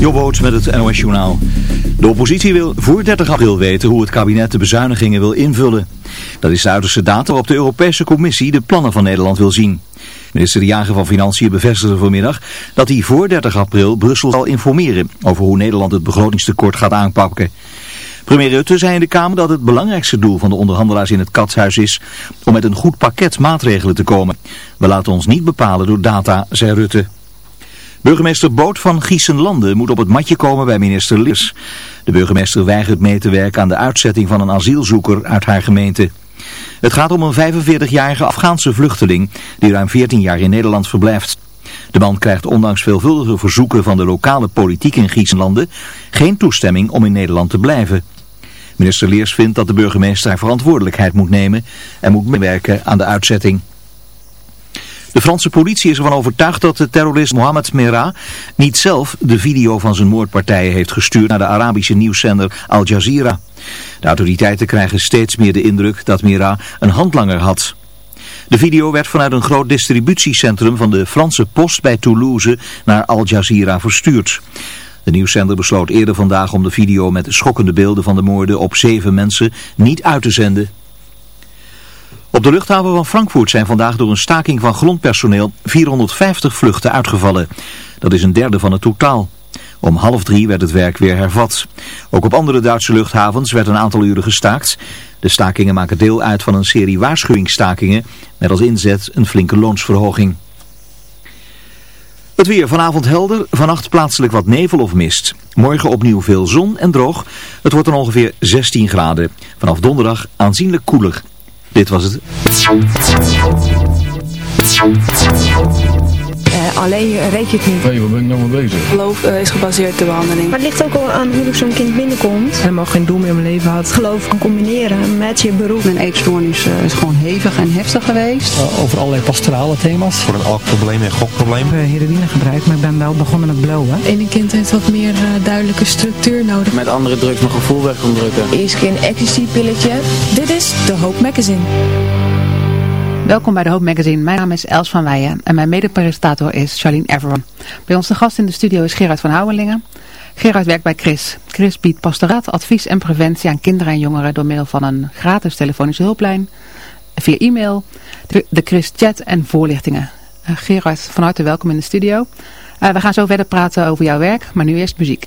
Jobboot met het NOS Journaal. De oppositie wil voor 30 april weten hoe het kabinet de bezuinigingen wil invullen. Dat is de uiterste data waarop de Europese Commissie de plannen van Nederland wil zien. Minister De Jager van Financiën bevestigde vanmiddag dat hij voor 30 april Brussel zal informeren over hoe Nederland het begrotingstekort gaat aanpakken. Premier Rutte zei in de Kamer dat het belangrijkste doel van de onderhandelaars in het katshuis is om met een goed pakket maatregelen te komen. We laten ons niet bepalen door data, zei Rutte. Burgemeester Boot van Giesenlanden moet op het matje komen bij minister Leers. De burgemeester weigert mee te werken aan de uitzetting van een asielzoeker uit haar gemeente. Het gaat om een 45-jarige Afghaanse vluchteling die ruim 14 jaar in Nederland verblijft. De man krijgt ondanks veelvuldige verzoeken van de lokale politiek in Giesenlanden geen toestemming om in Nederland te blijven. Minister Leers vindt dat de burgemeester haar verantwoordelijkheid moet nemen en moet meewerken aan de uitzetting. De Franse politie is ervan overtuigd dat de terrorist Mohamed Merah niet zelf de video van zijn moordpartijen heeft gestuurd naar de Arabische nieuwszender Al Jazeera. De autoriteiten krijgen steeds meer de indruk dat Merah een handlanger had. De video werd vanuit een groot distributiecentrum van de Franse post bij Toulouse naar Al Jazeera verstuurd. De nieuwszender besloot eerder vandaag om de video met schokkende beelden van de moorden op zeven mensen niet uit te zenden. Op de luchthaven van Frankfurt zijn vandaag door een staking van grondpersoneel 450 vluchten uitgevallen. Dat is een derde van het totaal. Om half drie werd het werk weer hervat. Ook op andere Duitse luchthavens werd een aantal uren gestaakt. De stakingen maken deel uit van een serie waarschuwingsstakingen met als inzet een flinke loonsverhoging. Het weer vanavond helder, vannacht plaatselijk wat nevel of mist. Morgen opnieuw veel zon en droog. Het wordt dan ongeveer 16 graden. Vanaf donderdag aanzienlijk koeler. Dit was het. Uh, alleen reed je het niet. Nee, waar ben ik nou mee bezig? Geloof uh, is gebaseerd op de behandeling. Maar het ligt ook al aan hoe zo'n kind binnenkomt. Helemaal geen doel meer in mijn leven had. Geloof kan combineren met je beroep. Mijn eetstoornis uh, is gewoon hevig en heftig geweest. over allerlei pastorale thema's. Voor een alkprobleem en gokprobleem. Ik heb heroïne gebruikt, maar ik ben wel begonnen met blowen. Ene kind heeft wat meer duidelijke structuur nodig. Met andere drugs mijn gevoel weg kan drukken. Eerst keer een ecstasy pilletje. Dit is de Hoop Magazine. Welkom bij de Hoop Magazine. Mijn naam is Els van Weijen en mijn mede-presentator is Charlene Everon. Bij ons de gast in de studio is Gerard van Houwelingen. Gerard werkt bij Chris. Chris biedt pastoraat, advies en preventie aan kinderen en jongeren door middel van een gratis telefonische hulplijn, via e-mail, de Chris chat en voorlichtingen. Uh, Gerard, van harte welkom in de studio. Uh, we gaan zo verder praten over jouw werk, maar nu eerst muziek.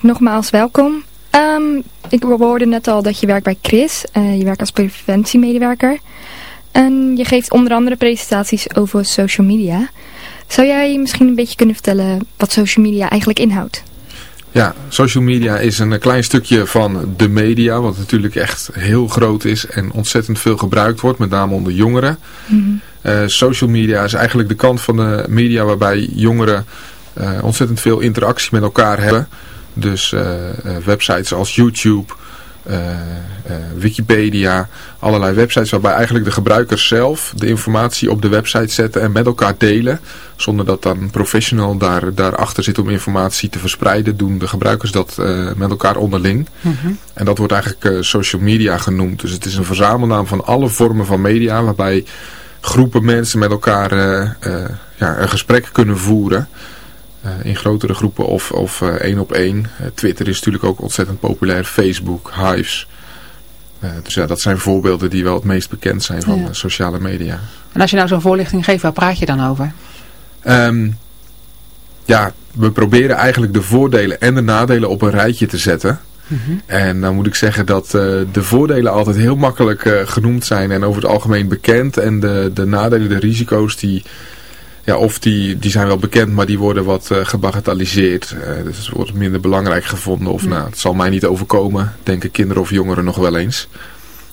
Nogmaals welkom. Ehm, ik hoorde net al dat je werkt bij Chris. Eh, je werkt als preventiemedewerker. En je geeft onder andere presentaties over social media. Zou jij misschien een beetje kunnen vertellen wat social media eigenlijk inhoudt? Ja, social media is een klein stukje van de media, wat natuurlijk echt heel groot is en ontzettend veel gebruikt wordt, met name onder jongeren. Eh, social media is eigenlijk de kant van de media waarbij jongeren eh, ontzettend veel interactie met elkaar hebben. Dus eh, eh, websites als YouTube, eh, Wikipedia, allerlei websites waarbij eigenlijk de gebruikers zelf de informatie op de website zetten en met elkaar delen. Zonder dat dan een professional daar, daarachter zit om informatie te verspreiden, doen de gebruikers dat met elkaar onderling. En dat wordt eigenlijk social media genoemd. Dus het is een verzamelnaam van alle vormen van media waarbij groepen mensen met elkaar ja, een gesprek kunnen voeren. Eh, in grotere groepen of, of eh, één op één. Eh, Twitter is natuurlijk ook ontzettend populair. Facebook, Hives. Dus ja, dat zijn voorbeelden die wel het meest bekend zijn van Ja. sociale media. En als je nou zo'n voorlichting geeft, waar praat je dan over? Ehm, ja, we proberen eigenlijk de voordelen en de nadelen op een rijtje te zetten. En dan moet ik zeggen dat de voordelen altijd heel makkelijk genoemd zijn en over het algemeen bekend. En de, de nadelen, de risico's, die, ja, of die, die zijn wel bekend, maar die worden wat eh, gebagatelliseerd. Eh, dus het wordt minder belangrijk gevonden. Of nou, het zal mij niet overkomen, denken kinderen of jongeren nog wel eens.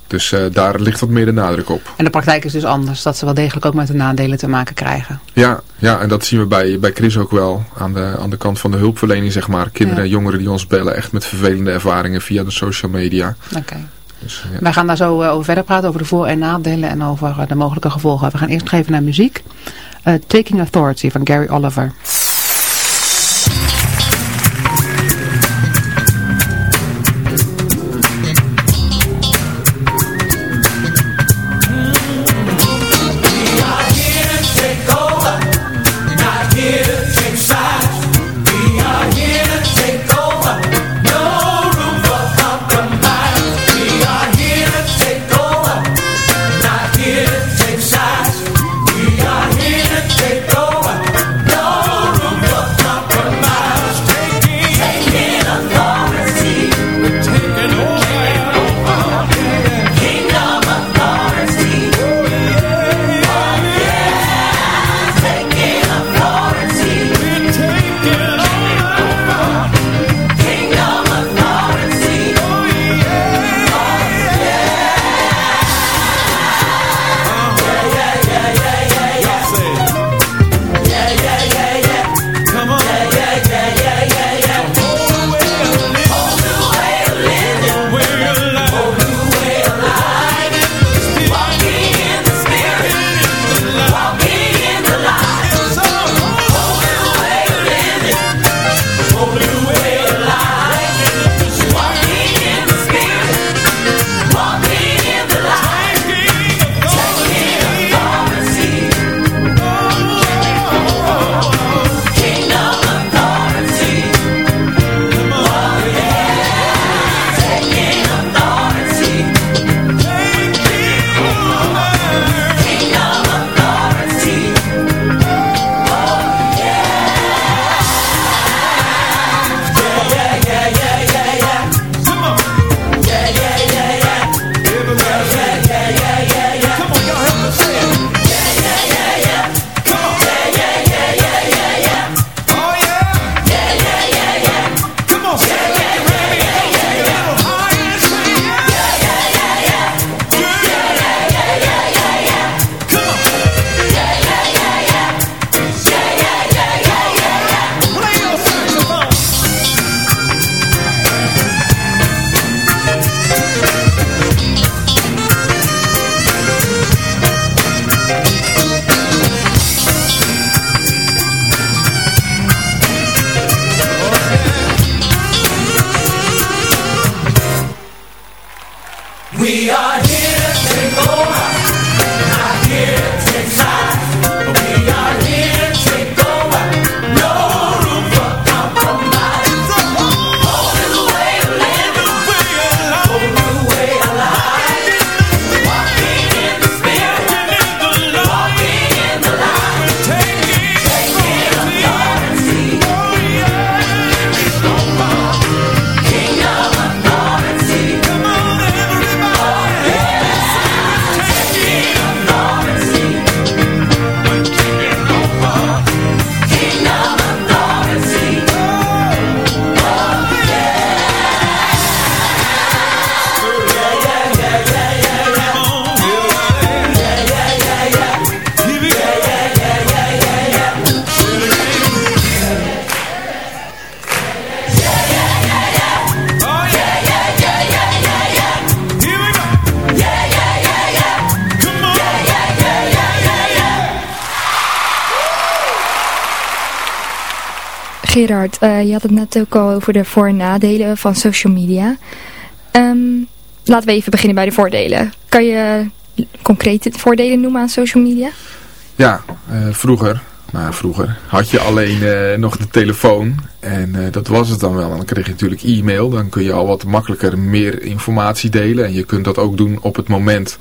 Dus eh, daar ligt wat meer de nadruk op. En de praktijk is dus anders, dat ze wel degelijk ook met de nadelen te maken krijgen. Ja, ja, en dat zien we bij, bij Chris ook wel. Aan de, aan de kant van de hulpverlening, zeg maar. Kinderen Ja. en jongeren die ons bellen, echt met vervelende ervaringen via de social media. Oké. Dus, ja. Wij gaan daar zo over verder praten, over de voor- en nadelen en over de mogelijke gevolgen. We gaan eerst nog even naar muziek. Eh, Taking Authority van Gary Oliver. Gerard, je had het net ook al over de voor- en nadelen van social media. Um, laten we even beginnen bij de voordelen. Kan je concrete voordelen noemen aan social media? Ja, vroeger, nou vroeger, had je alleen nog de telefoon en dat was het dan wel. dan kreeg je natuurlijk e-mail, dan kun je al wat makkelijker meer informatie delen. En je kunt dat ook doen op het moment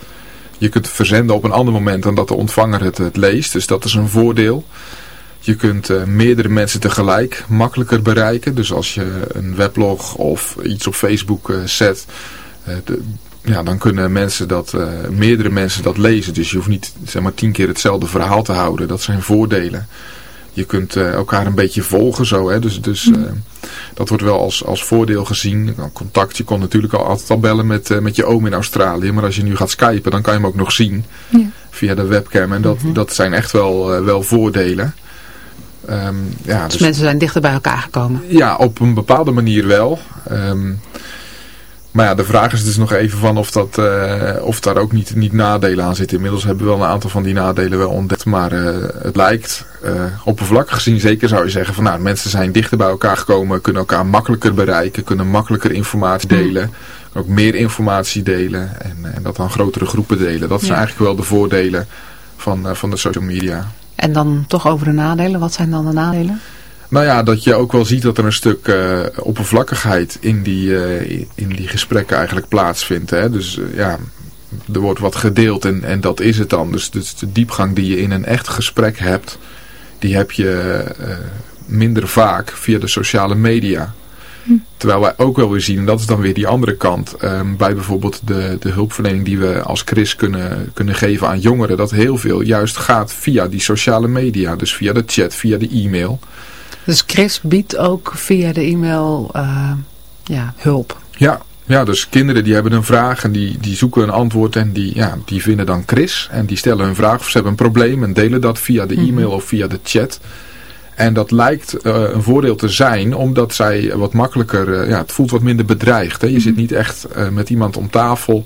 je kunt verzenden op een ander moment dan dat de ontvanger het, het leest. Dus dat is een voordeel. Je kunt uh, meerdere mensen tegelijk makkelijker bereiken. Dus als je een weblog of iets op Facebook uh, zet, uh, de, ja, dan kunnen mensen dat, meerdere mensen dat lezen. Dus je hoeft niet zeg maar, tien keer hetzelfde verhaal te houden. Dat zijn voordelen je kunt elkaar een beetje volgen zo. Hè? Dus, dus uh, dat wordt wel als, als voordeel gezien. Contact, je kon natuurlijk al altijd al bellen met, met je oom in Australië. Maar als je nu gaat skypen, dan kan je hem ook nog zien. Ja. Via de webcam. En dat, -hmm. dat zijn echt wel, wel voordelen. Um, ja, dus, dus, mensen zijn dichter bij elkaar gekomen? Ja, op een bepaalde manier wel. Um, maar ja, de vraag is dus nog even van of, dat, uh, of daar ook niet, niet nadelen aan zitten. Inmiddels hebben we wel een aantal van die nadelen wel ontdekt. Maar uh, het lijkt, uh, oppervlakkig gezien zeker zou je zeggen van nou, mensen zijn dichter bij elkaar gekomen. Kunnen elkaar makkelijker bereiken. Kunnen makkelijker informatie delen. Ook meer informatie delen. En, en dat aan grotere groepen delen. Dat zijn ja. eigenlijk wel de voordelen van, van de social media. En dan toch over de nadelen. Wat zijn dan de nadelen? Nou ja, dat je ook wel ziet dat er een stuk uh, oppervlakkigheid in die, uh, in die gesprekken eigenlijk plaatsvindt. Hè? Dus uh, ja, er wordt wat gedeeld en, en dat is het dan. Dus, dus de diepgang die je in een echt gesprek hebt, die heb je minder vaak via de sociale media. Terwijl wij ook wel weer zien, en dat is dan weer die andere kant, um, bij bijvoorbeeld de, de hulpverlening die we als CRIS kunnen, kunnen geven aan jongeren, dat heel veel juist gaat via die sociale media. Dus via de chat, via de e-mail. Dus Chris biedt ook via de e-mail uh, ja, hulp. Ja, ja, dus kinderen die hebben een vraag en die, die zoeken een antwoord en die, ja, die vinden dan Chris. En die stellen hun vraag of ze hebben een probleem en delen dat via de e-mail of via de chat. En dat lijkt uh, een voordeel te zijn, omdat zij wat makkelijker, uh, ja, het voelt wat minder bedreigd. Hè? Je zit niet echt met iemand om tafel.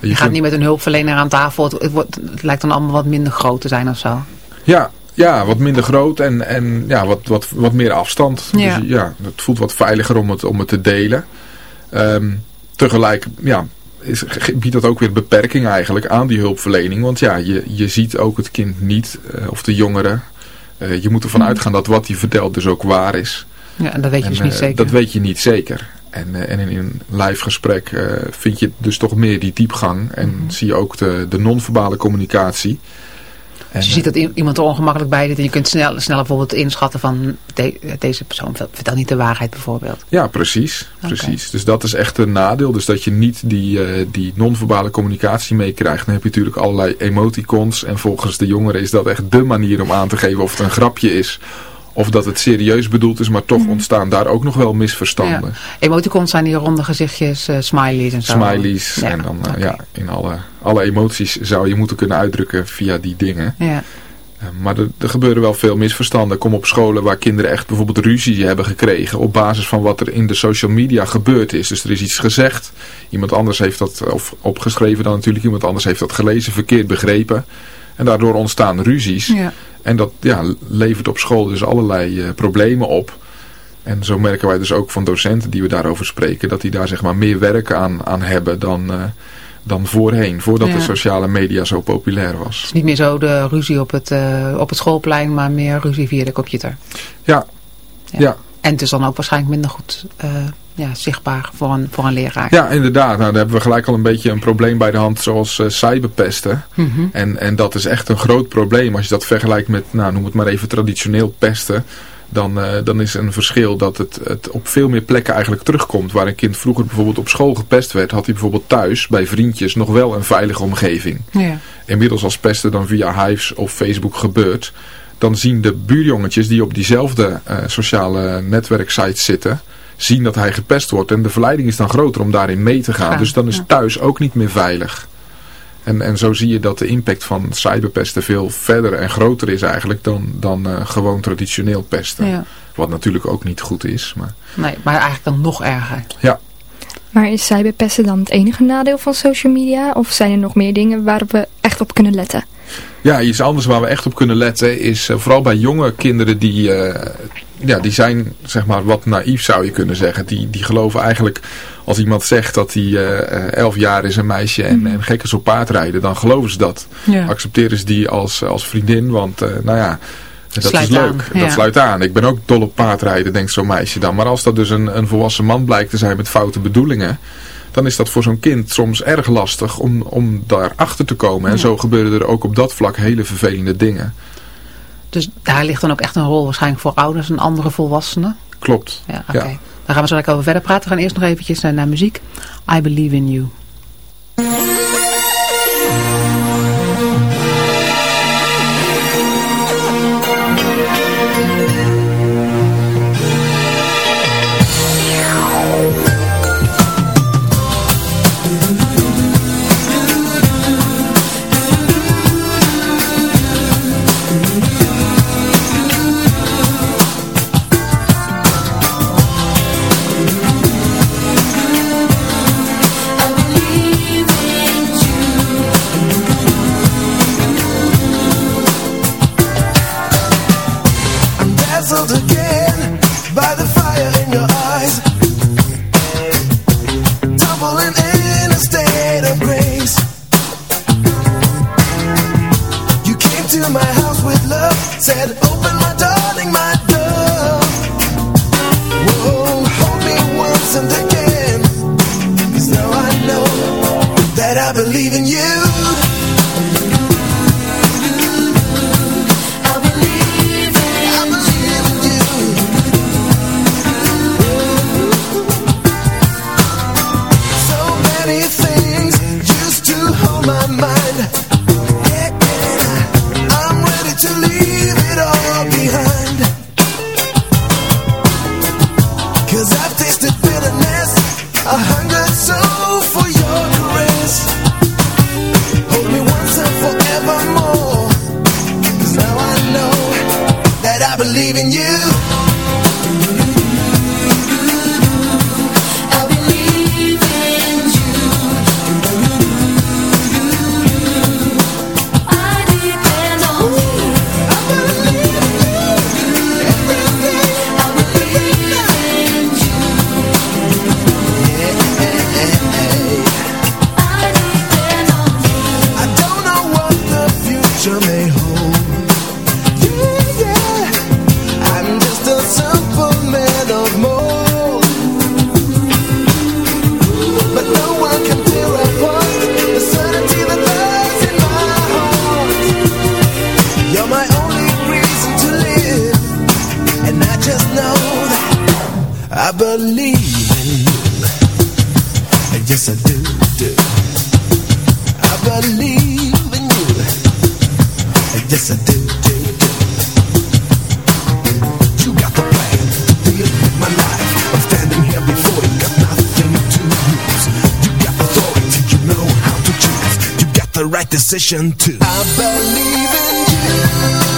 Je, je gaat kunt... niet met een hulpverlener aan tafel, het, het, wordt, het lijkt dan allemaal wat minder groot te zijn of zo. Ja, ja, wat minder groot en, en ja, wat, wat, wat meer afstand. Ja. Dus ja, het voelt wat veiliger om het, om het te delen. Um, tegelijk ja, is, biedt dat ook weer beperking eigenlijk aan die hulpverlening. Want ja, je, je ziet ook het kind niet, of de jongere. Uh, je moet ervan mm. uitgaan dat wat hij vertelt dus ook waar is. Ja, en dat weet je en, dus niet uh, zeker. Dat weet je niet zeker. En, en in een live gesprek vind je dus toch meer die diepgang. En mm. zie je ook de, de non-verbale communicatie. En, dus je ziet dat iemand er ongemakkelijk bij zit en je kunt snel, snel bijvoorbeeld inschatten van de, deze persoon vertelt niet de waarheid bijvoorbeeld. Ja, precies. precies. Okay. Dus dat is echt een nadeel. Dus dat je niet die, uh, die non-verbale communicatie meekrijgt. Dan heb je natuurlijk allerlei emoticons en volgens de jongeren is dat echt de manier om aan te geven of het een grapje is of dat het serieus bedoeld is, maar toch mm. ontstaan daar ook nog wel misverstanden. Ja. Emoticons zijn die ronde gezichtjes, uh, smileys en zo. Smileys ja. en dan uh, okay. ja, in alle, alle emoties zou je moeten kunnen uitdrukken via die dingen. Ja. Uh, maar er, er, gebeuren wel veel misverstanden. Kom op scholen waar kinderen echt bijvoorbeeld ruzie hebben gekregen op basis van wat er in de social media gebeurd is. Dus er is iets gezegd, iemand anders heeft dat, of opgeschreven dan natuurlijk, iemand anders heeft dat gelezen, verkeerd begrepen. En daardoor ontstaan ruzies. Ja. En dat ja, levert op school dus allerlei uh, problemen op. En zo merken wij dus ook van docenten die we daarover spreken, dat die daar zeg maar meer werk aan, aan hebben dan, uh, dan voorheen, voordat ja. de sociale media zo populair was. Niet meer zo de ruzie op het, uh, op het schoolplein, maar meer ruzie via de computer. Ja, ja. ja. En het is dan ook waarschijnlijk minder goed ja, zichtbaar voor een, voor een leraar. Ja, inderdaad. Nou, daar hebben we gelijk al een beetje een probleem bij de hand zoals uh, cyberpesten. Mm -hmm. en, en dat is echt een groot probleem. Als je dat vergelijkt met, nou, noem het maar even traditioneel pesten. Dan, uh, dan is een verschil dat het, het op veel meer plekken eigenlijk terugkomt. Waar een kind vroeger bijvoorbeeld op school gepest werd, had hij bijvoorbeeld thuis bij vriendjes nog wel een veilige omgeving. Ja. Inmiddels als pesten dan via Hives of Facebook gebeurt, dan zien de buurjongetjes die op diezelfde uh, sociale netwerksites zitten zien dat hij gepest wordt. En de verleiding is dan groter om daarin mee te gaan. Ja, dus dan is ja. thuis ook niet meer veilig. En, en zo zie je dat de impact van cyberpesten veel verder en groter is eigenlijk dan, dan uh, gewoon traditioneel pesten. Ja. Wat natuurlijk ook niet goed is. Maar... Nee, maar eigenlijk dan nog erger. Ja. Maar is cyberpesten dan het enige nadeel van social media? Of zijn er nog meer dingen waarop we echt op kunnen letten? Ja, iets anders waar we echt op kunnen letten is uh, vooral bij jonge kinderen die, uh, ja, die zijn zeg maar wat naïef zou je kunnen zeggen. Die, die geloven eigenlijk als iemand zegt dat hij uh, elf jaar is een meisje en, mm. en gek is op paardrijden, dan geloven ze dat. Ja. Accepteren ze die als, als vriendin, want nou ja, dat sluit is leuk. Aan, ja. Dat sluit aan. Ik ben ook dol op paardrijden, denkt zo'n meisje dan. Maar als dat dus een, een volwassen man blijkt te zijn met foute bedoelingen dan is dat voor zo'n kind soms erg lastig om, om daarachter te komen. En zo gebeuren er ook op dat vlak hele vervelende dingen. Dus daar ligt dan ook echt een rol waarschijnlijk voor ouders en andere volwassenen? Klopt. Ja, oké. Okay. Daar gaan we zo lekker over verder praten. We gaan eerst nog eventjes naar, naar muziek. I Believe in You. by the fire. believe in you. Yes, I do. You got the to my life. I'm standing here before you, got nothing to lose. You got authority, you know how to choose. You got the right decision too. I believe in you.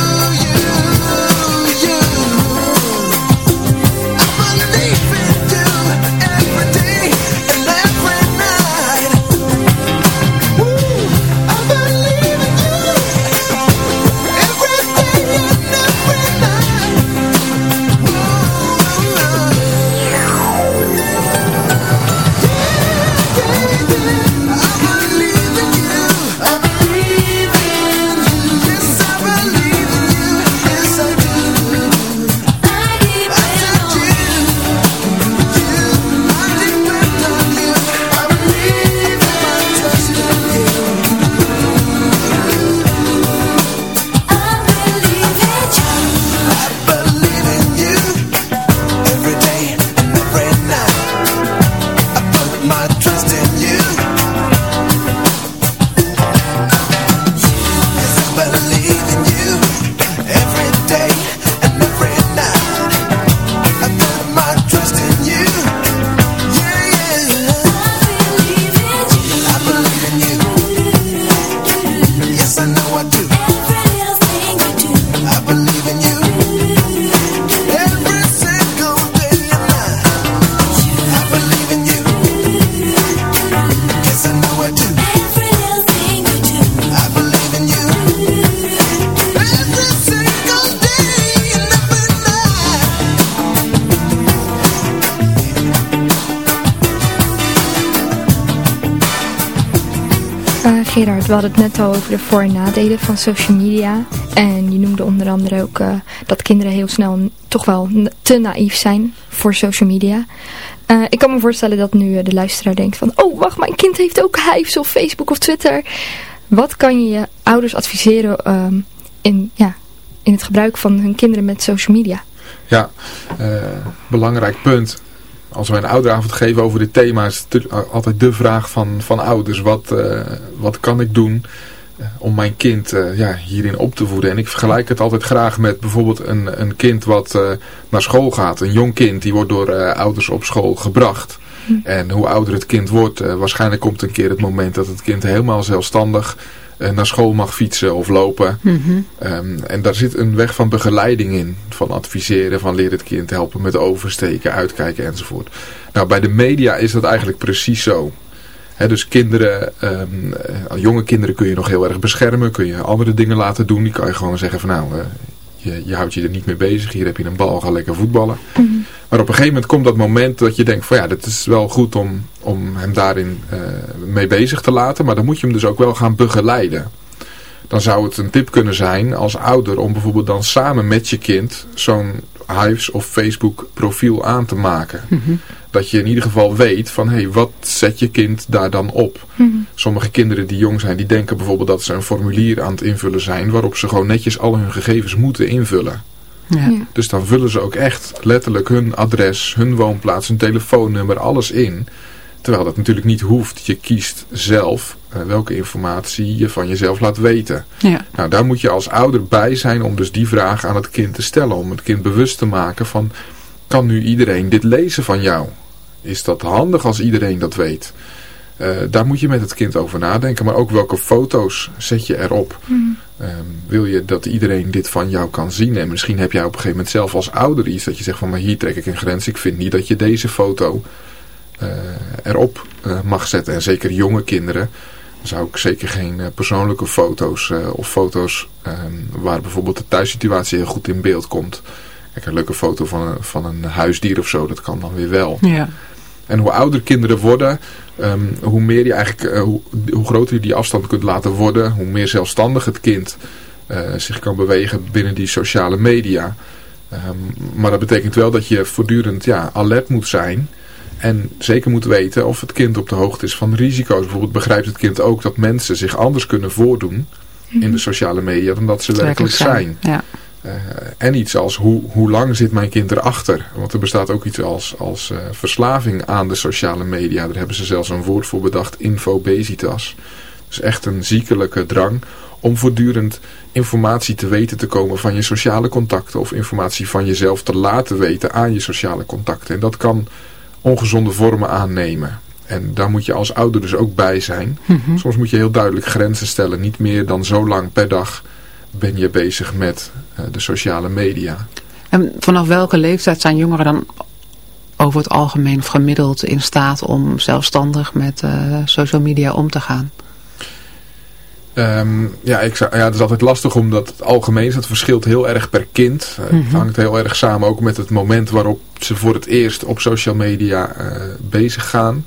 Gerard, we hadden het net al over de voor- en nadelen van social media. En je noemde onder andere ook uh, dat kinderen heel snel toch wel te naïef zijn voor social media. Uh, ik kan me voorstellen dat nu de luisteraar denkt van... Oh, wacht, mijn kind heeft ook Hives of Facebook of Twitter. Wat kan je je ouders adviseren um, in, ja, in het gebruik van hun kinderen met social media? Ja, belangrijk punt als wij een ouderavond geven over dit thema is het altijd de vraag van, van ouders. Wat, uh, wat kan ik doen uh, om mijn kind uh, ja, hierin op te voeden? En ik vergelijk het altijd graag met bijvoorbeeld een, een kind wat naar school gaat. Een jong kind die wordt door ouders op school gebracht. Hm. En hoe ouder het kind wordt, waarschijnlijk komt een keer het moment dat het kind helemaal zelfstandig naar school mag fietsen of lopen. Mm -hmm. um, en daar zit een weg van begeleiding in. Van adviseren, van leer het kind helpen met oversteken, uitkijken enzovoort. Nou, bij de media is dat eigenlijk precies zo. He, dus kinderen, um, uh, jonge kinderen kun je nog heel erg beschermen. Kun je andere dingen laten doen. Die kan je gewoon zeggen van nou, uh, je, je, houdt je er niet mee bezig. Hier heb je een bal, ga lekker voetballen. Mm -hmm. Maar op een gegeven moment komt dat moment dat je denkt van ja, dat is wel goed om, om hem daarin uh, mee bezig te laten. Maar dan moet je hem dus ook wel gaan begeleiden. Dan zou het een tip kunnen zijn als ouder om bijvoorbeeld dan samen met je kind zo'n Hives of Facebook profiel aan te maken. Mm -hmm. Dat je in ieder geval weet van hé, hey, wat zet je kind daar dan op? Mm -hmm. Sommige kinderen die jong zijn, die denken bijvoorbeeld dat ze een formulier aan het invullen zijn waarop ze gewoon netjes al hun gegevens moeten invullen. Ja. Dus dan vullen ze ook echt letterlijk hun adres, hun woonplaats, hun telefoonnummer, alles in. Terwijl dat natuurlijk niet hoeft. Je kiest zelf uh, welke informatie je van jezelf laat weten. Ja. Nou, daar moet je als ouder bij zijn om dus die vraag aan het kind te stellen. Om het kind bewust te maken van, kan nu iedereen dit lezen van jou? Is dat handig als iedereen dat weet? Uh, daar moet je met het kind over nadenken. Maar ook welke foto's zet je erop? Mm. Um, wil je dat iedereen dit van jou kan zien? En misschien heb jij op een gegeven moment zelf als ouder iets dat je zegt van maar hier trek ik een grens. Ik vind niet dat je deze foto uh, erop uh, mag zetten. En zeker jonge kinderen zou ik zeker geen persoonlijke foto's of foto's um, waar bijvoorbeeld de thuissituatie heel goed in beeld komt. Kijk, een leuke foto van een, van een huisdier of zo, dat kan dan weer wel. Ja. En hoe ouder kinderen worden, um, hoe meer je eigenlijk, uh, hoe, hoe, groter je die afstand kunt laten worden, hoe meer zelfstandig het kind uh, zich kan bewegen binnen die sociale media. Um, maar dat betekent wel dat je voortdurend ja, alert moet zijn en zeker moet weten of het kind op de hoogte is van risico's. Bijvoorbeeld begrijpt het kind ook dat mensen zich anders kunnen voordoen in de sociale media dan dat ze werkelijk zijn. zijn. Ja. Uh, en iets als hoe, hoe lang zit mijn kind erachter? Want er bestaat ook iets als, als uh, verslaving aan de sociale media. Daar hebben ze zelfs een woord voor bedacht, infobesitas. Dus echt een ziekelijke drang om voortdurend informatie te weten te komen van je sociale contacten. Of informatie van jezelf te laten weten aan je sociale contacten. En dat kan ongezonde vormen aannemen. En daar moet je als ouder dus ook bij zijn. Mm -hmm. Soms moet je heel duidelijk grenzen stellen. Niet meer dan zo lang per dag ben je bezig met uh, de sociale media. En vanaf welke leeftijd zijn jongeren dan over het algemeen of gemiddeld in staat om zelfstandig met uh, social media om te gaan? Um, ja, ik zou, ja, het is altijd lastig omdat het algemeen is. Het verschilt heel erg per kind. Mm -hmm. Het hangt heel erg samen ook met het moment waarop ze voor het eerst op social media bezig gaan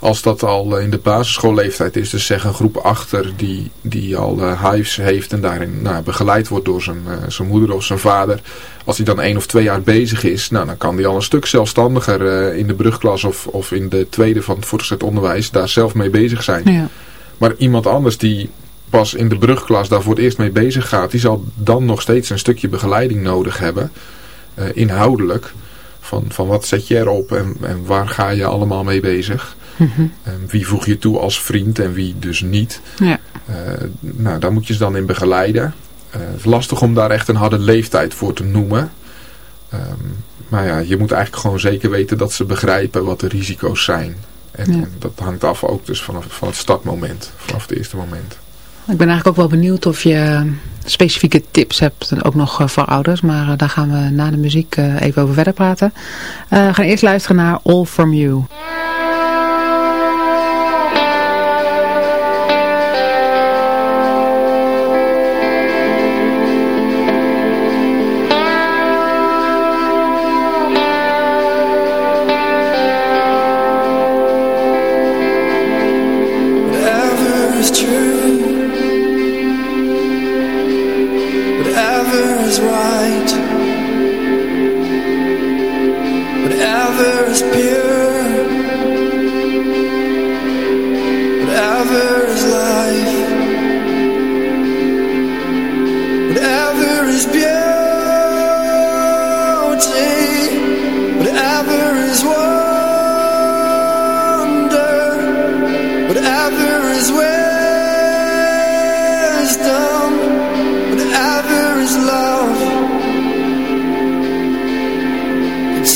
als dat al in de basisschoolleeftijd is, dus zeg een groep achter die, die al uh, hives heeft en daarin nou, begeleid wordt door zijn, uh, zijn moeder of zijn vader. Als hij dan één of twee jaar bezig is, nou, dan kan hij al een stuk zelfstandiger uh, in de brugklas of, of in de tweede van het voortgezet onderwijs daar zelf mee bezig zijn. Ja. Maar iemand anders die pas in de brugklas daar voor het eerst mee bezig gaat, die zal dan nog steeds een stukje begeleiding nodig hebben, inhoudelijk. Van, van wat zet je erop en, en waar ga je allemaal mee bezig. Mm -hmm. um, wie voeg je toe als vriend en wie dus niet. Ja. Uh, nou, daar moet je ze dan in begeleiden. Uh, het is lastig om daar echt een harde leeftijd voor te noemen. Um, maar ja, je moet eigenlijk gewoon zeker weten dat ze begrijpen wat de risico's zijn. En, Ja. en dat hangt af ook dus vanaf, van het startmoment, vanaf het eerste moment. Ik ben eigenlijk ook wel benieuwd of je specifieke tips hebt, en ook nog eh, voor ouders. Maar daar gaan we na de muziek even over verder praten. Uh, we gaan eerst luisteren naar All From You.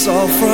all from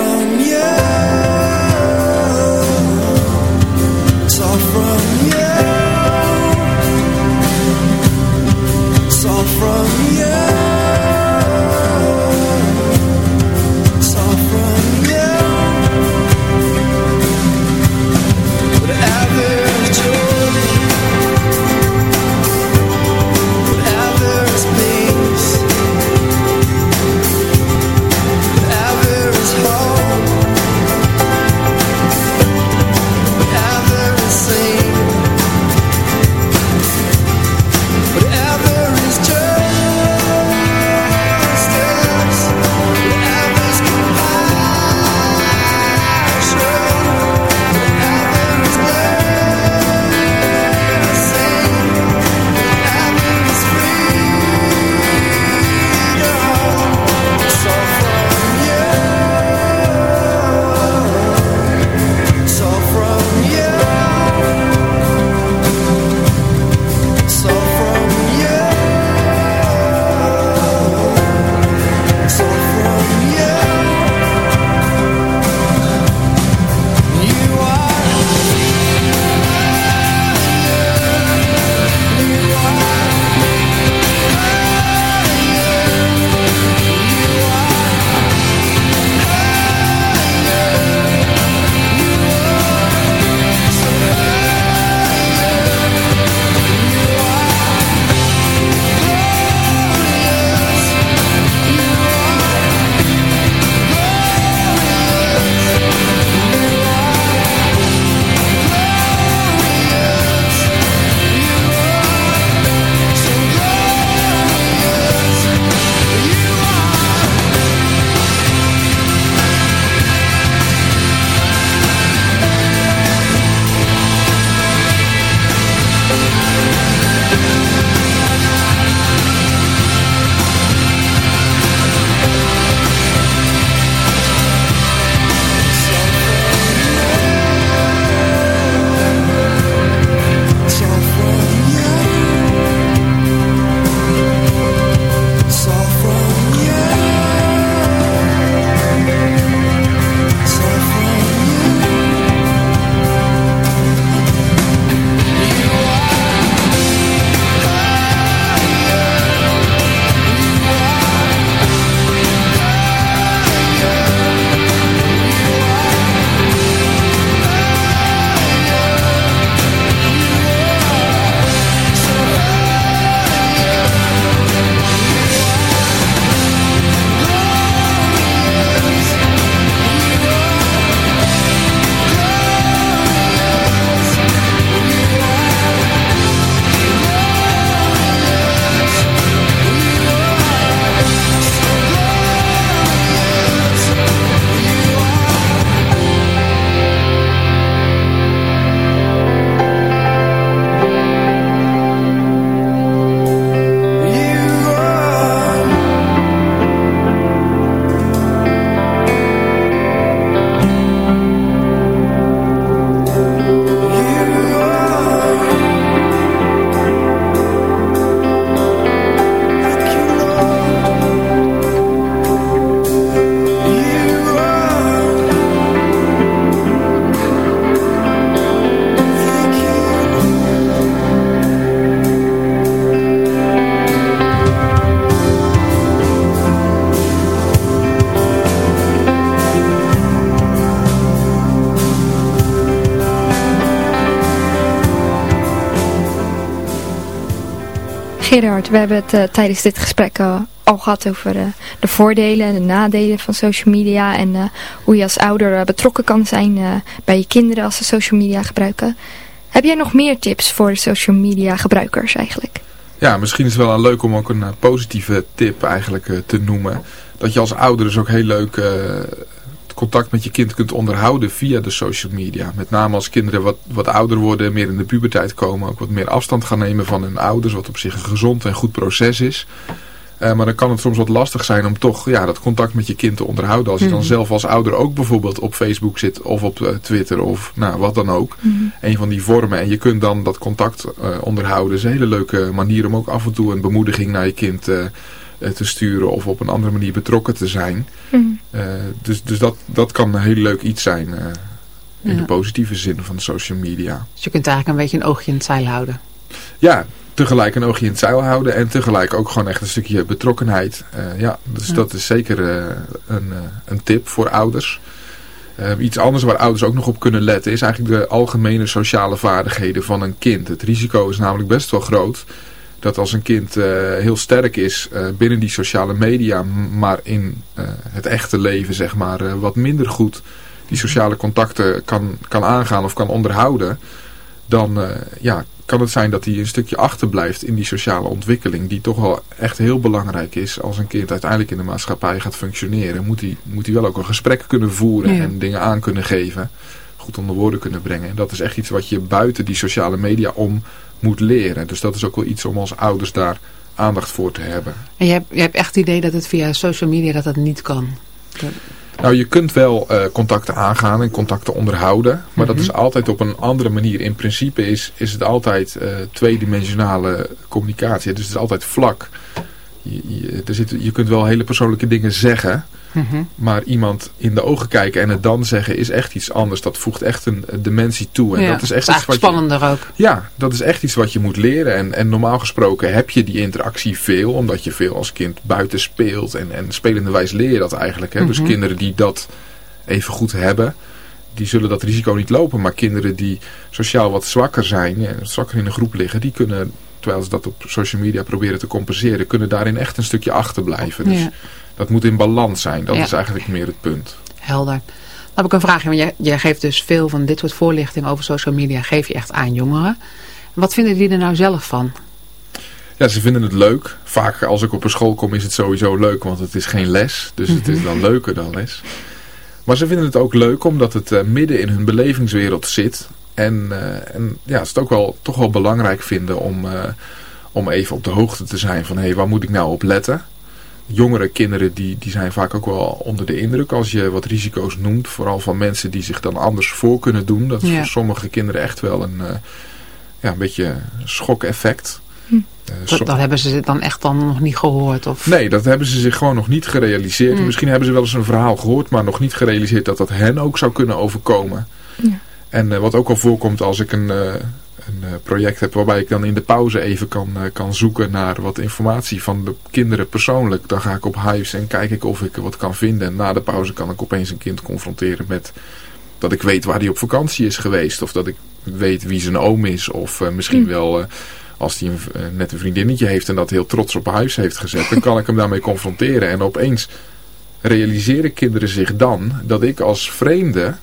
Gerard, we hebben het uh, tijdens dit gesprek uh, al gehad over uh, de voordelen en de nadelen van social media en hoe je als ouder betrokken kan zijn bij je kinderen als ze social media gebruiken. Heb jij nog meer tips voor social media gebruikers eigenlijk? Ja, misschien is het wel leuk om ook een positieve tip eigenlijk te noemen. Dat je als ouder dus ook heel leuk contact met je kind kunt onderhouden via de social media. Met name als kinderen wat, wat ouder worden, meer in de puberteit komen, ook wat meer afstand gaan nemen van hun ouders, wat op zich een gezond en goed proces is. Uh, maar dan kan het soms wat lastig zijn om toch ja, dat contact met je kind te onderhouden. Als je dan Mhm. zelf als ouder ook bijvoorbeeld op Facebook zit of op uh, Twitter of nou, wat dan ook. Mhm. Een van die vormen. En je kunt dan dat contact uh, onderhouden. Dat is een hele leuke manier om ook af en toe een bemoediging naar je kind te sturen. Of op een andere manier betrokken te zijn. Mhm. Uh, dus dus dat, dat kan een heel leuk iets zijn. Uh, in Ja. de positieve zin van social media. Dus je kunt eigenlijk een beetje een oogje in het zeil houden. Ja, tegelijk een oogje in het zeil houden. En tegelijk ook gewoon echt een stukje betrokkenheid. Uh, ja, dus Ja. dat is zeker uh, een, uh, een tip voor ouders. Uh, iets anders waar ouders ook nog op kunnen letten is eigenlijk de algemene sociale vaardigheden van een kind. Het risico is namelijk best wel groot dat als een kind uh, heel sterk is uh, binnen die sociale media, maar in uh, het echte leven zeg maar wat minder goed die sociale contacten kan, kan aangaan of kan onderhouden, dan ja, kan het zijn dat hij een stukje achterblijft in die sociale ontwikkeling, die toch wel echt heel belangrijk is als een kind uiteindelijk in de maatschappij gaat functioneren. Moet hij, moet hij wel ook een gesprek kunnen voeren Ja. en dingen aan kunnen geven, goed onder woorden kunnen brengen. En dat is echt iets wat je buiten die sociale media om moet leren. Dus dat is ook wel iets om als ouders daar aandacht voor te hebben. En je hebt, je hebt echt het idee dat het via social media dat dat niet kan. Dat- Nou, je kunt wel uh, contacten aangaan en contacten onderhouden. Maar Mhm. dat is altijd op een andere manier. In principe is, is het altijd uh, tweedimensionale communicatie. Dus het is altijd vlak. Je, je, er zit, je kunt wel hele persoonlijke dingen zeggen. Mhm. Maar iemand in de ogen kijken en het dan zeggen is echt iets anders. Dat voegt echt een, dimensie toe. En Ja, dat is echt iets wat je, spannender ook. ja, dat is echt iets wat je moet leren. En, en normaal gesproken heb je die interactie veel. Omdat je veel als kind buiten speelt. En, en spelenderwijs leer je dat eigenlijk. Hè? Dus Mhm. kinderen die dat even goed hebben. Die zullen dat risico niet lopen. Maar kinderen die sociaal wat zwakker zijn. En zwakker in een groep liggen. Die kunnen, terwijl ze dat op social media proberen te compenseren. Kunnen daarin echt een stukje achterblijven. Dus Ja. Dat moet in balans zijn. Dat Ja. is eigenlijk meer het punt. Helder. Dan heb ik een vraagje. Want jij, jij geeft dus veel van dit soort voorlichting over social media. Geef je echt aan jongeren. Wat vinden die er nou zelf van? Ja, ze vinden het leuk. Vaak als ik op een school kom is het sowieso leuk, want het is geen les. Dus het is dan leuker dan les. Maar ze vinden het ook leuk omdat het uh, midden in hun belevingswereld zit. En, uh, en ja, ze het ook wel, toch wel belangrijk vinden om, uh, om even op de hoogte te zijn van... hé, hey, waar moet ik nou op letten? Jongere kinderen die, die zijn vaak ook wel onder de indruk als je wat risico's noemt. Vooral van mensen die zich dan anders voor kunnen doen. Dat is Ja. voor sommige kinderen echt wel een, ja, een beetje schok-effect. Hm. Uh, Dat, hebben ze dan echt dan nog niet gehoord? Of... Nee, dat hebben ze zich gewoon nog niet gerealiseerd. Mm. Misschien hebben ze wel eens een verhaal gehoord, maar nog niet gerealiseerd dat dat hen ook zou kunnen overkomen. Ja. En uh, wat ook al voorkomt als ik een, uh, een uh, project heb waarbij ik dan in de pauze even kan, kan zoeken naar wat informatie van de kinderen persoonlijk. Dan ga ik op Hives en kijk ik of ik wat kan vinden. En na de pauze kan ik opeens een kind confronteren met dat ik weet waar hij op vakantie is geweest. Of dat ik weet wie zijn oom is. Of uh, misschien Mm. wel uh, als hij een, uh, net een vriendinnetje heeft en dat heel trots op huis heeft gezet. Dan kan ik hem daarmee confronteren. En opeens realiseren kinderen zich dan dat ik als vreemde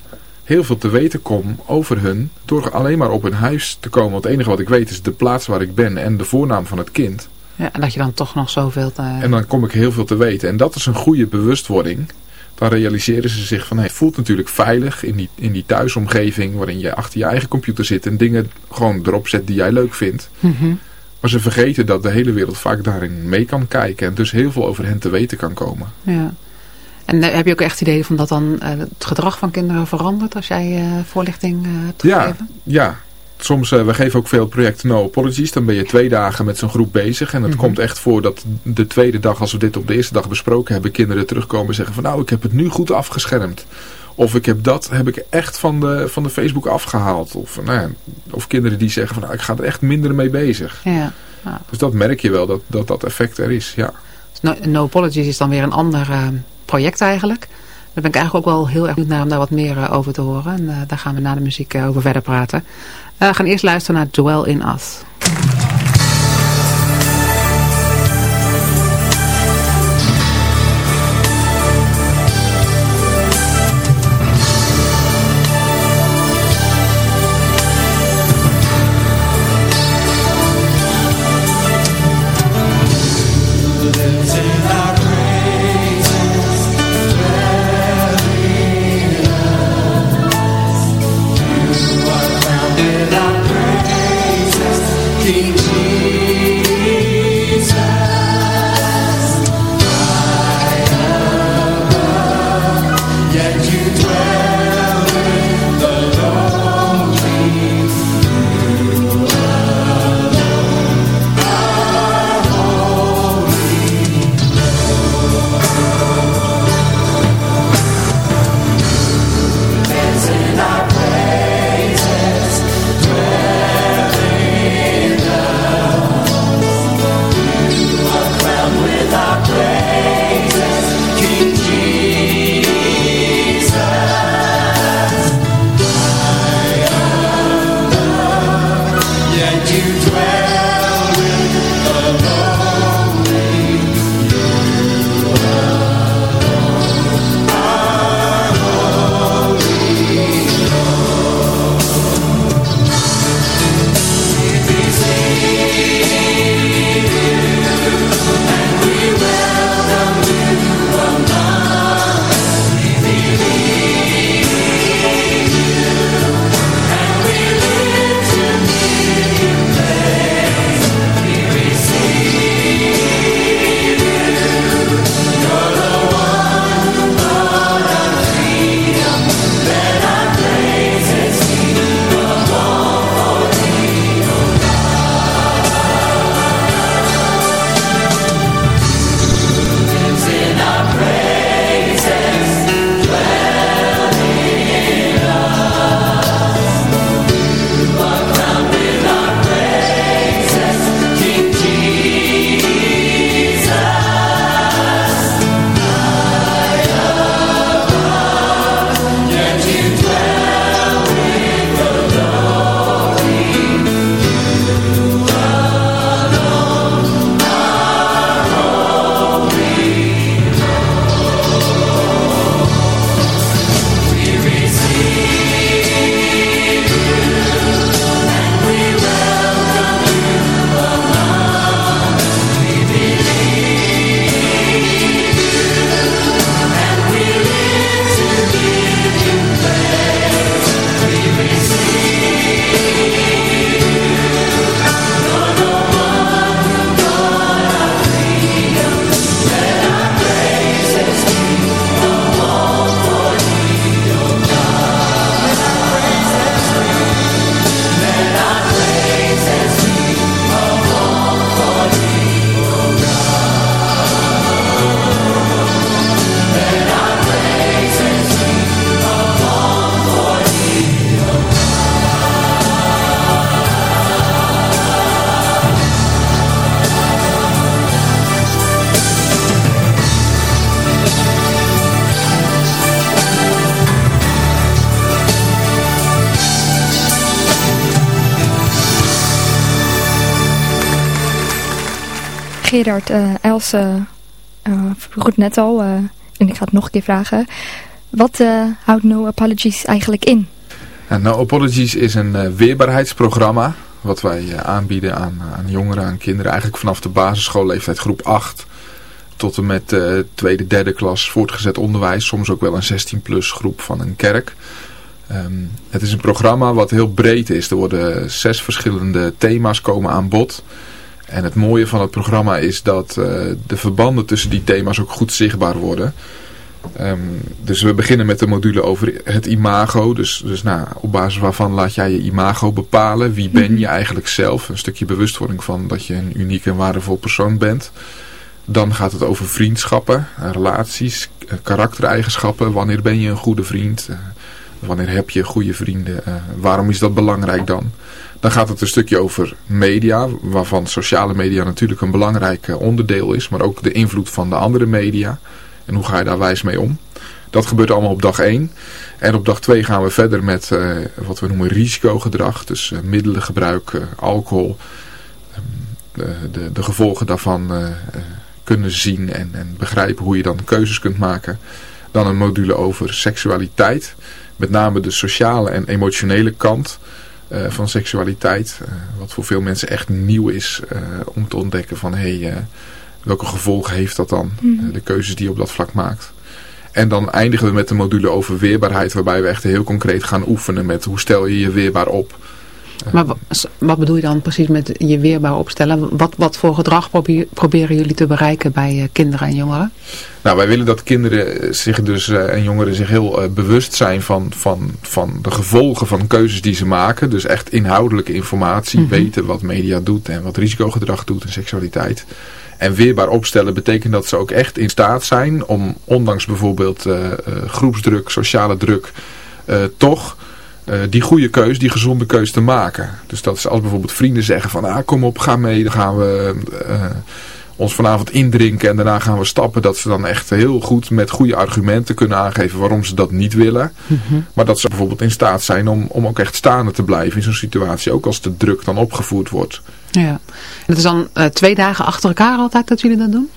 heel veel te weten kom over hun. Door alleen maar op hun huis te komen. Want het enige wat ik weet is de plaats waar ik ben en de voornaam van het kind. Ja, en dat je dan toch nog zoveel te... En dan kom ik heel veel te weten. En dat is een goede bewustwording. Dan realiseren ze zich van, hey, het voelt natuurlijk veilig in die, in die thuisomgeving waarin je achter je eigen computer zit en dingen gewoon erop zet die jij leuk vindt. Mhm. Maar ze vergeten dat de hele wereld vaak daarin mee kan kijken en dus heel veel over hen te weten kan komen. Ja. En uh, heb je ook echt het idee van dat dan uh, het gedrag van kinderen verandert als jij uh, voorlichting hebt ja, gegeven? Ja, soms, we geven ook veel projecten No Apologies. Dan ben je twee dagen met zo'n groep bezig. En het Mhm. komt echt voor dat de tweede dag, als we dit op de eerste dag besproken hebben, kinderen terugkomen en zeggen van nou, ik heb het nu goed afgeschermd. Of ik heb dat heb ik echt van de, van de Facebook afgehaald. Of, nou ja, of kinderen die zeggen van nou, ik ga er echt minder mee bezig. Ja. ja. Dus dat merk je wel, dat dat, dat effect er is. Ja. Dus no, no Apologies is dan weer een ander uh, project eigenlijk. Daar ben ik eigenlijk ook wel heel erg benieuwd naar om daar wat meer uh, over te horen. En uh, daar gaan we na de muziek uh, over verder praten. we gaan eerst luisteren naar Dwell in Us. Gerard, uh, Else vroeg het net al, en ik ga het nog een keer vragen. Wat houdt No Apologies eigenlijk in? no Apologies is een weerbaarheidsprogramma wat wij aanbieden aan, aan jongeren, aan kinderen. Eigenlijk vanaf de basisschoolleeftijd groep 8 tot en met uh, tweede, derde klas voortgezet onderwijs. Soms ook wel een 16-plus groep van een kerk. Um, het is een programma wat heel breed is. Er worden zes verschillende thema's komen aan bod. En het mooie van het programma is dat uh, de verbanden tussen die thema's ook goed zichtbaar worden. Um, dus we beginnen met de module over het imago. Dus, dus nou, op basis waarvan laat jij je imago bepalen. Wie ben mhm. je eigenlijk zelf? Een stukje bewustwording van dat je een uniek en waardevol persoon bent. Dan gaat het over vriendschappen, relaties, eh, karaktereigenschappen. Wanneer ben je een goede vriend? Eh, wanneer heb je goede vrienden? Eh, waarom is dat belangrijk dan? Dan gaat het een stukje over media, waarvan sociale media natuurlijk een belangrijk onderdeel is. Maar ook de invloed van de andere media. En hoe ga je daar wijs mee om? Dat gebeurt allemaal op dag 1. En op dag 2 gaan we verder met wat we noemen risicogedrag. Dus middelengebruik, alcohol, ehm, de, de, de, gevolgen daarvan kunnen zien en, en begrijpen hoe je dan keuzes kunt maken. Dan een module over seksualiteit. Met name de sociale en emotionele kant uh, van seksualiteit. Uh, wat voor veel mensen echt nieuw is uh, om te ontdekken van hey, welke gevolgen heeft dat dan? Mm. de keuzes die je op dat vlak maakt. En dan eindigen we met de module over weerbaarheid. Waarbij we echt heel concreet gaan oefenen met hoe stel je je weerbaar op. Maar wat bedoel je dan precies met je weerbaar opstellen? Wat, wat voor gedrag proberen jullie te bereiken bij eh, kinderen en jongeren? Nou, wij willen dat kinderen zich dus, uh, en jongeren zich heel uh, bewust zijn van, van, van de gevolgen van keuzes die ze maken. Dus echt inhoudelijke informatie, mm -hmm. weten wat media doet en wat risicogedrag doet en seksualiteit. En weerbaar opstellen betekent dat ze ook echt in staat zijn om, ondanks bijvoorbeeld groepsdruk, sociale druk, toch uh, die goede keus, die gezonde keus te maken. Dus dat is als bijvoorbeeld vrienden zeggen van, ah kom op, ga mee, dan gaan we uh, ons vanavond indrinken en daarna gaan we stappen. Dat ze dan echt heel goed met goede argumenten kunnen aangeven waarom ze dat niet willen. Mm -hmm. Maar dat ze bijvoorbeeld in staat zijn om, om ook echt staande te blijven in zo'n situatie, ook als de druk dan opgevoerd wordt. Ja, en het is dan uh, twee dagen achter elkaar altijd dat jullie dat doen?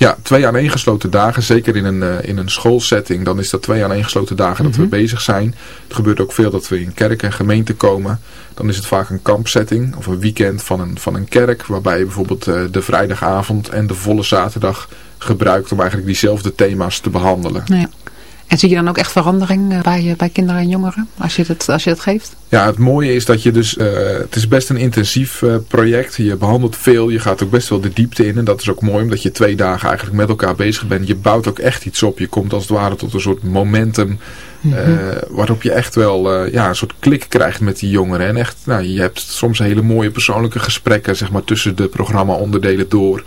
Ja, twee aaneengesloten dagen. Zeker in een, uh, in een schoolsetting. Dan is dat twee aaneengesloten dagen dat we mhm. bezig zijn. Het gebeurt ook veel dat we in kerk en gemeente komen. Dan is het vaak een kampsetting of een weekend van een, van een kerk. Waarbij je bijvoorbeeld uh, de vrijdagavond en de volle zaterdag gebruikt om eigenlijk diezelfde thema's te behandelen. Ja. En zie je dan ook echt verandering eh, bij, bij kinderen en jongeren als je het, als je het geeft? Ja, het mooie is dat je dus, uh, het is best een intensief uh, project. Je behandelt veel, je gaat ook best wel de diepte in. En dat is ook mooi omdat je twee dagen eigenlijk met elkaar bezig bent. Je bouwt ook echt iets op. Je komt als het ware tot een soort momentum mm -hmm. waarop je echt wel ja, een soort klik krijgt met die jongeren. En echt, nou, je hebt soms hele mooie persoonlijke gesprekken zeg maar, tussen de programma onderdelen door.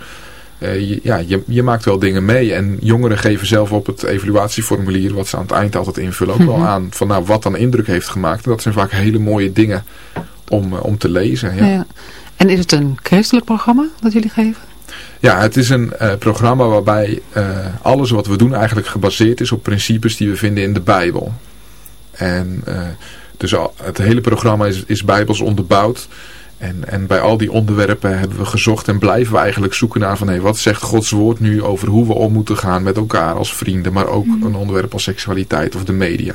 Uh, je, ja, je, je, maakt wel dingen mee. En jongeren geven zelf op het evaluatieformulier, wat ze aan het eind altijd invullen, ook wel mhm. aan van nou, wat dan indruk heeft gemaakt. En dat zijn vaak hele mooie dingen om, uh, om te lezen. Ja. ja. En is het een christelijk programma dat jullie geven? Ja, het is een uh, programma waarbij alles wat we doen eigenlijk gebaseerd is op principes die we vinden in de Bijbel. En dus al, het hele programma is, is bijbels onderbouwd. En, en bij al die onderwerpen hebben we gezocht en blijven we eigenlijk zoeken naar van hé, wat zegt Gods woord nu over hoe we om moeten gaan met elkaar als vrienden, maar ook mhm. een onderwerp als seksualiteit of de media.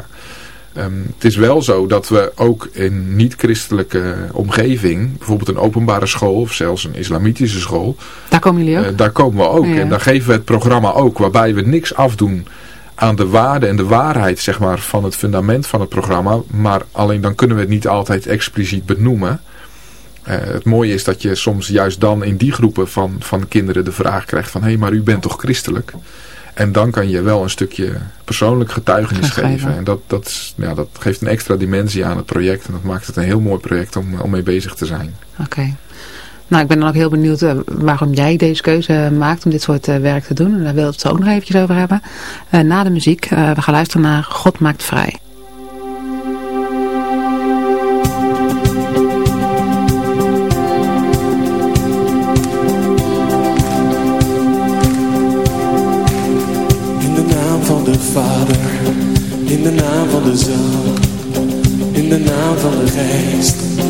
Um, het is wel zo dat we ook in niet-christelijke omgeving, bijvoorbeeld een openbare school of zelfs een islamitische school. Daar komen jullie ook? Uh, daar komen we ook. Ja. En daar geven we het programma ook, waarbij we niks afdoen aan de waarde en de waarheid zeg maar, van het fundament van het programma. Maar alleen dan kunnen we het niet altijd expliciet benoemen. Uh, het mooie is dat je soms juist dan in die groepen van, van kinderen de vraag krijgt van... hé, hey, maar u bent toch christelijk? En dan kan je wel een stukje persoonlijk getuigenis geven. En dat, dat, is, ja, dat geeft een extra dimensie aan het project. En dat maakt het een heel mooi project om, om mee bezig te zijn. Oké. Okay. Nou, ik ben dan ook heel benieuwd uh, waarom jij deze keuze maakt om dit soort uh, werk te doen. En daar wil ik het zo ook nog eventjes over hebben. na de muziek, we gaan luisteren naar God maakt vrij. Naam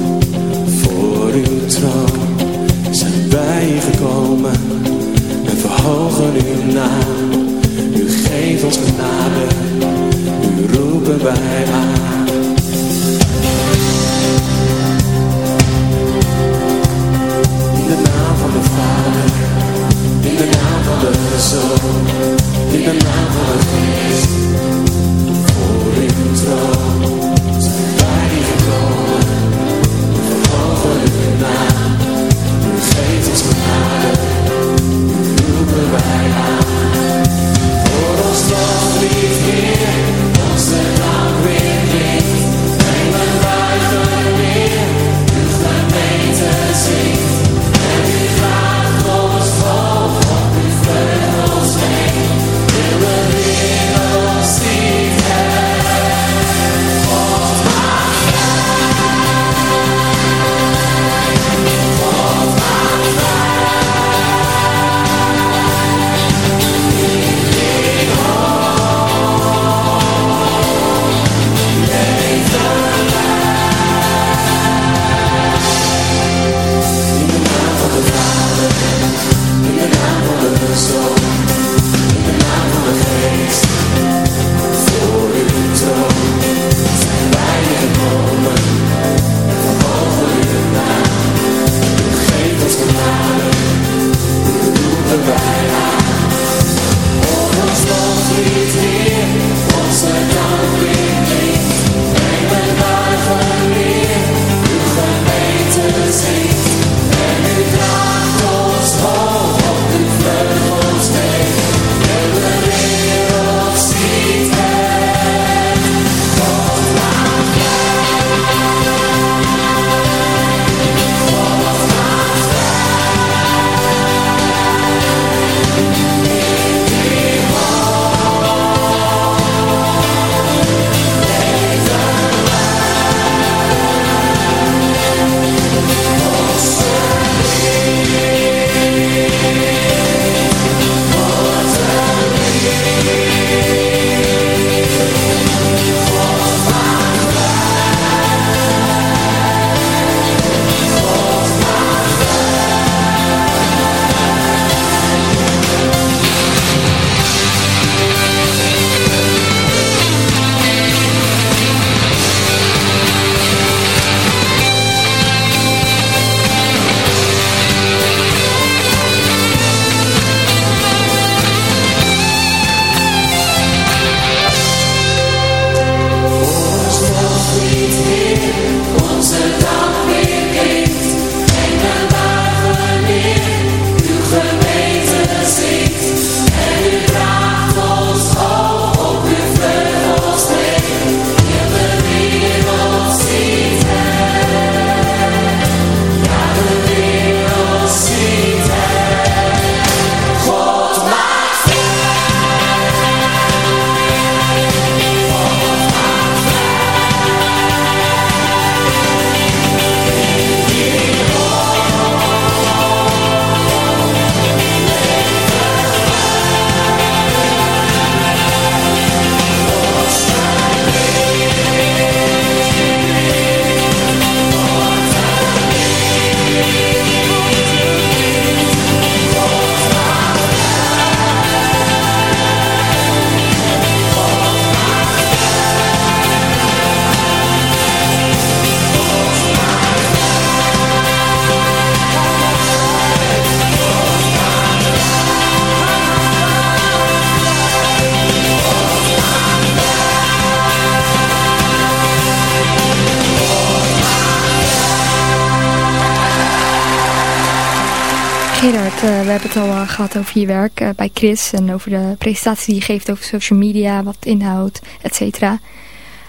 gehad over je werk eh, bij Chris en over de presentatie die je geeft over social media, wat inhoudt, et cetera.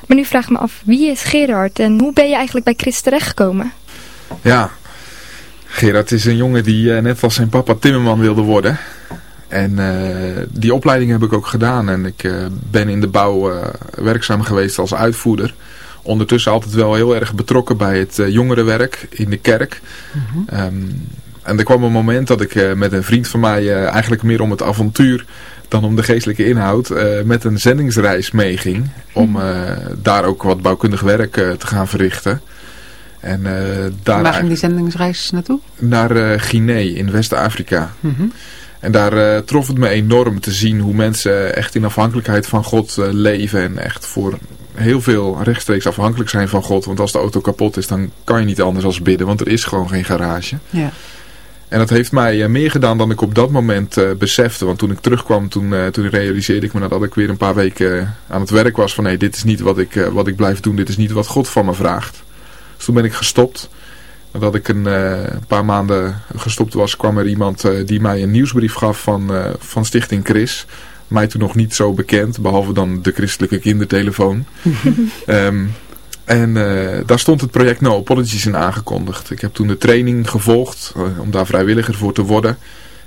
Maar nu vraag ik me af, wie is Gerard en hoe ben je eigenlijk bij Chris terechtgekomen? Ja, Gerard is een jongen die eh, net als zijn papa timmerman wilde worden. En eh, die opleiding heb ik ook gedaan. En ik eh, ben in de bouw eh, werkzaam geweest als uitvoerder. Ondertussen altijd wel heel erg betrokken bij het eh, jongerenwerk in de kerk. Ehm, en er kwam een moment dat ik eh, met een vriend van mij eh, eigenlijk meer om het avontuur dan om de geestelijke inhoud eh, met een zendingsreis meeging. Om eh, daar ook wat bouwkundig werk te gaan verrichten. En daar Waar ging die zendingsreis naartoe? naar Guinea in West-Afrika. Mhm. En daar uh, trof het me enorm te zien hoe mensen echt in afhankelijkheid van God leven. En echt voor heel veel rechtstreeks afhankelijk zijn van God. Want als de auto kapot is, dan kan je niet anders als bidden. Want er is gewoon geen garage. Ja. En dat heeft mij uh, meer gedaan dan ik op dat moment besefte. Want toen ik terugkwam, toen, toen realiseerde ik me nadat ik weer een paar weken aan het werk was. Van nee, dit is niet wat ik, wat ik blijf doen. Dit is niet wat God van me vraagt. Dus toen ben ik gestopt. Nadat ik een uh, paar maanden gestopt was, kwam er iemand uh, die mij een nieuwsbrief gaf van, uh, van Stichting Chris. Mij toen nog niet zo bekend, behalve dan de christelijke kindertelefoon. um, en daar stond het project No Apologies in aangekondigd. Ik heb toen de training gevolgd om daar vrijwilliger voor te worden.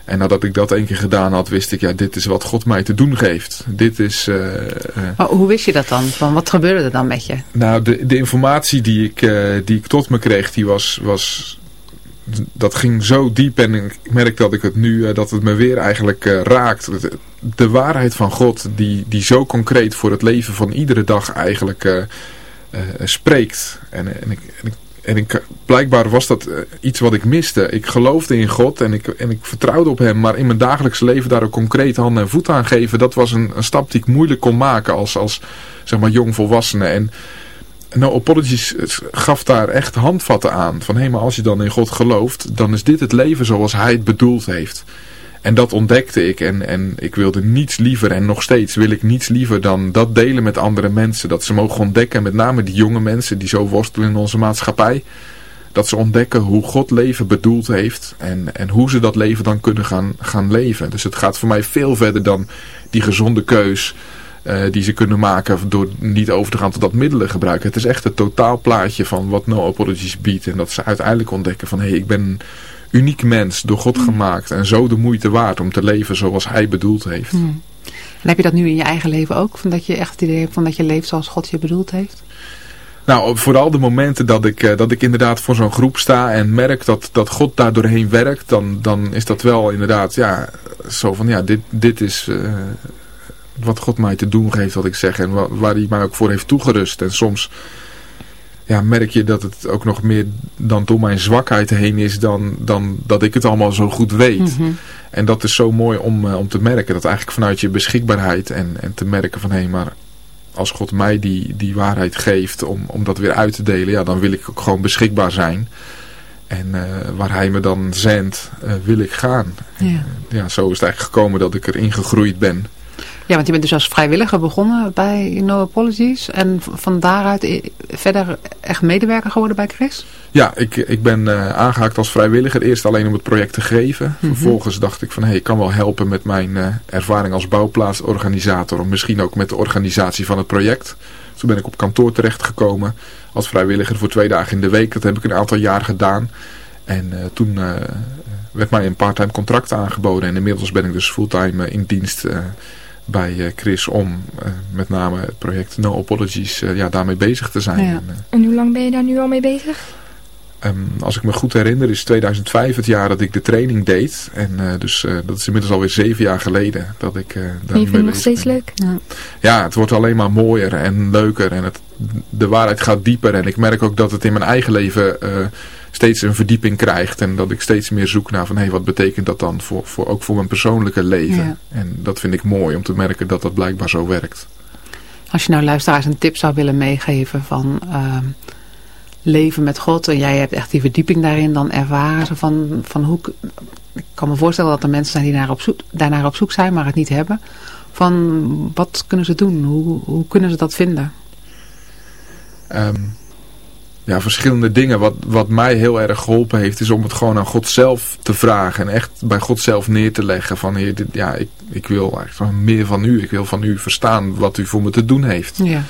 En nadat ik dat één keer gedaan had, wist ik, ja, dit is wat God mij te doen geeft. Dit is... Uh, uh, hoe wist je dat dan? Van wat gebeurde er dan met je? Nou, de, de informatie die ik, die ik tot me kreeg, die was, was... Dat ging zo diep en ik merk dat ik het nu, dat het me weer eigenlijk raakt. De, de, waarheid van God, die, die zo concreet voor het leven van iedere dag eigenlijk spreekt. En, en, ik, en ik en ik, blijkbaar was dat iets wat ik miste. Ik geloofde in God en ik, en ik vertrouwde op hem. Maar in mijn dagelijkse leven daar ook concreet handen en voeten aan geven. Dat was een, een stap die ik moeilijk kon maken als, als zeg maar, jong volwassene. En No Apologies gaf daar echt handvatten aan. Van hé, maar als je dan in God gelooft, dan is dit het leven zoals hij het bedoeld heeft. En dat ontdekte ik en, en ik wilde niets liever en nog steeds wil ik niets liever dan dat delen met andere mensen. Dat ze mogen ontdekken, met name die jonge mensen die zo worstelen in onze maatschappij. Dat ze ontdekken hoe God leven bedoeld heeft en, en hoe ze dat leven dan kunnen gaan, gaan leven. Dus het gaat voor mij veel verder dan die gezonde keus uh, die ze kunnen maken door niet over te gaan tot dat middelen gebruiken. Het is echt het totaalplaatje van wat No Apologies biedt. En dat ze uiteindelijk ontdekken van hé, hey, ik ben uniek mens, door God Mm. gemaakt. En zo de moeite waard om te leven zoals hij bedoeld heeft. Hmm. En heb je dat nu in je eigen leven ook? Van dat je echt het idee hebt van dat je leeft zoals God je bedoeld heeft? Nou, vooral de momenten dat ik, uh, dat ik inderdaad voor zo'n groep sta en merk dat, dat God daar doorheen werkt, dan, dan is dat wel inderdaad, ja, zo van, ja, dit, dit is uh, wat God mij te doen geeft, wat ik zeg, en wa waar hij mij ook voor heeft toegerust. En soms ja, merk je dat het ook nog meer dan door mijn zwakheid heen is dan, dan dat ik het allemaal zo goed weet. Mhm. Mm -hmm. En dat is zo mooi om, uh, om te merken, dat eigenlijk vanuit je beschikbaarheid en, en te merken van, hé, hey, maar als God mij die, die waarheid geeft om, om dat weer uit te delen, ja, dan wil ik ook gewoon beschikbaar zijn. En uh, waar hij me dan zendt, uh, wil ik gaan. Ja. En, ja, zo is het eigenlijk gekomen dat ik erin gegroeid ben. Ja, want je bent dus als vrijwilliger begonnen bij No Apologies. En van daaruit verder echt medewerker geworden bij Chris? Ja, ik, ik ben uh, aangehaakt als vrijwilliger. Eerst alleen om het project te geven. Mm -hmm. Vervolgens dacht ik van, hé, hey, ik kan wel helpen met mijn uh, ervaring als bouwplaatsorganisator. Of misschien ook met de organisatie van het project. Toen ben ik op kantoor terechtgekomen als vrijwilliger voor twee dagen in de week. Dat heb ik een aantal jaar gedaan. En uh, toen werd mij een parttime contract aangeboden. En inmiddels ben ik dus fulltime in dienst bij Chris om uh, met name het project No Apologies uh, ja, daarmee bezig te zijn. Ja. En, uh, en, hoe lang ben je daar nu al mee bezig? Um, als ik me goed herinner is 2005 het jaar dat ik de training deed. En dus dat is inmiddels alweer zeven jaar geleden dat ik daar en je vindt het nog steeds ben. leuk? Ja. ja, het wordt alleen maar mooier en leuker en het, de waarheid gaat dieper. En ik merk ook dat het in mijn eigen leven steeds een verdieping krijgt. En dat ik steeds meer zoek naar van hé, hey, wat betekent dat dan voor, voor, ook voor mijn persoonlijke leven. Ja. En dat vind ik mooi om te merken dat dat blijkbaar zo werkt. Als je nou luisteraars een tip zou willen meegeven van uh, leven met God. En jij hebt echt die verdieping daarin dan ervaren. Ze van, van hoe, ik kan me voorstellen dat er mensen zijn die naar op zoek, daarnaar op zoek zijn maar het niet hebben. Van wat kunnen ze doen? Hoe, hoe kunnen ze dat vinden? Um, ja, verschillende dingen. Wat, wat mij heel erg geholpen heeft, is om het gewoon aan God zelf te vragen. En echt bij God zelf neer te leggen. Van, heer, dit, ja, ik, ik wil eigenlijk meer van u. Ik wil van u verstaan wat u voor me te doen heeft. Ja.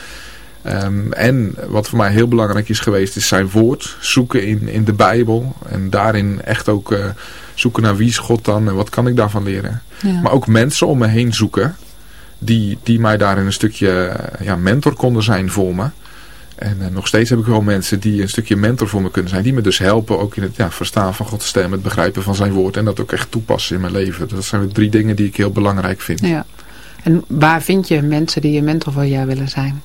Um, en wat voor mij heel belangrijk is geweest, is zijn woord. Zoeken in, in de Bijbel. En daarin echt ook uh, zoeken naar wie is God dan en wat kan ik daarvan leren. Ja. Maar ook mensen om me heen zoeken. Die, die mij daarin een stukje ja, mentor konden zijn voor me. En uh, nog steeds heb ik wel mensen die een stukje mentor voor me kunnen zijn. Die me dus helpen ook in het ja, verstaan van Gods stem. Het begrijpen van zijn woord. En dat ook echt toepassen in mijn leven. Dat zijn de drie dingen die ik heel belangrijk vind. Ja. En waar vind je mensen die een mentor voor jou willen zijn?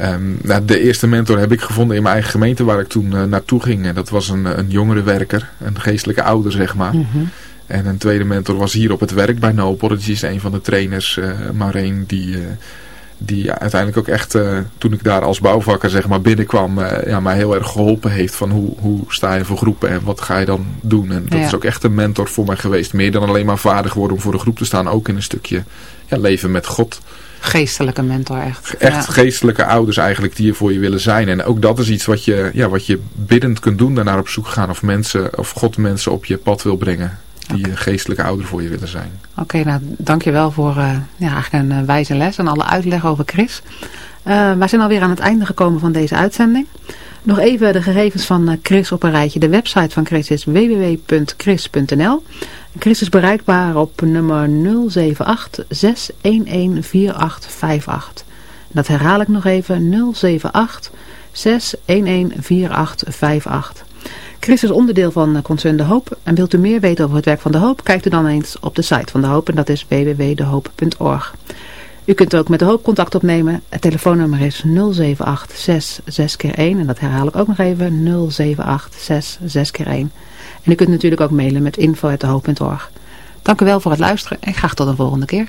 Um, nou, de eerste mentor heb ik gevonden in mijn eigen gemeente waar ik toen uh, naartoe ging. En dat was een, een jongerenwerker. Een geestelijke ouder zeg maar. Mm -hmm. En een tweede mentor was hier op het werk bij Nopel. Dat is een van de trainers, uh, Maureen, die, uh, die uiteindelijk ook echt, uh, toen ik daar als bouwvakker zeg maar binnenkwam, ja, mij heel erg geholpen heeft van hoe, hoe sta je voor groepen en wat ga je dan doen. En dat ja. is ook echt een mentor voor mij geweest. Meer dan alleen maar vaardig worden om voor de groep te staan, ook in een stukje ja, leven met God. Geestelijke mentor echt. Echt ja. geestelijke ouders eigenlijk die er voor je willen zijn. En ook dat is iets wat je, ja, wat je biddend kunt doen. Daarnaar op zoek gaan of mensen, of God mensen op je pad wil brengen. Die okay. geestelijke ouderen voor je willen zijn. Oké, okay, nou dankjewel voor uh, ja, eigenlijk een uh, wijze les en alle uitleg over Chris. Uh, wij zijn alweer aan het einde gekomen van deze uitzending. Nog even de gegevens van Chris op een rijtje. De website van Chris is www.chris.nl. Chris is bereikbaar op nummer 078 611 4858. Dat herhaal ik nog even 078 611 4858. Chris is onderdeel van Concern De Hoop. En wilt u meer weten over het werk van De Hoop, kijkt u dan eens op de site van De Hoop. En dat is www.dehoop.org. U kunt ook met De Hoop contact opnemen. Het telefoonnummer is 078 6 keer 1 En dat herhaal ik ook nog even 078 6 keer 1 En u kunt natuurlijk ook mailen met info.dehoop.org. Dank u wel voor het luisteren en graag tot een volgende keer.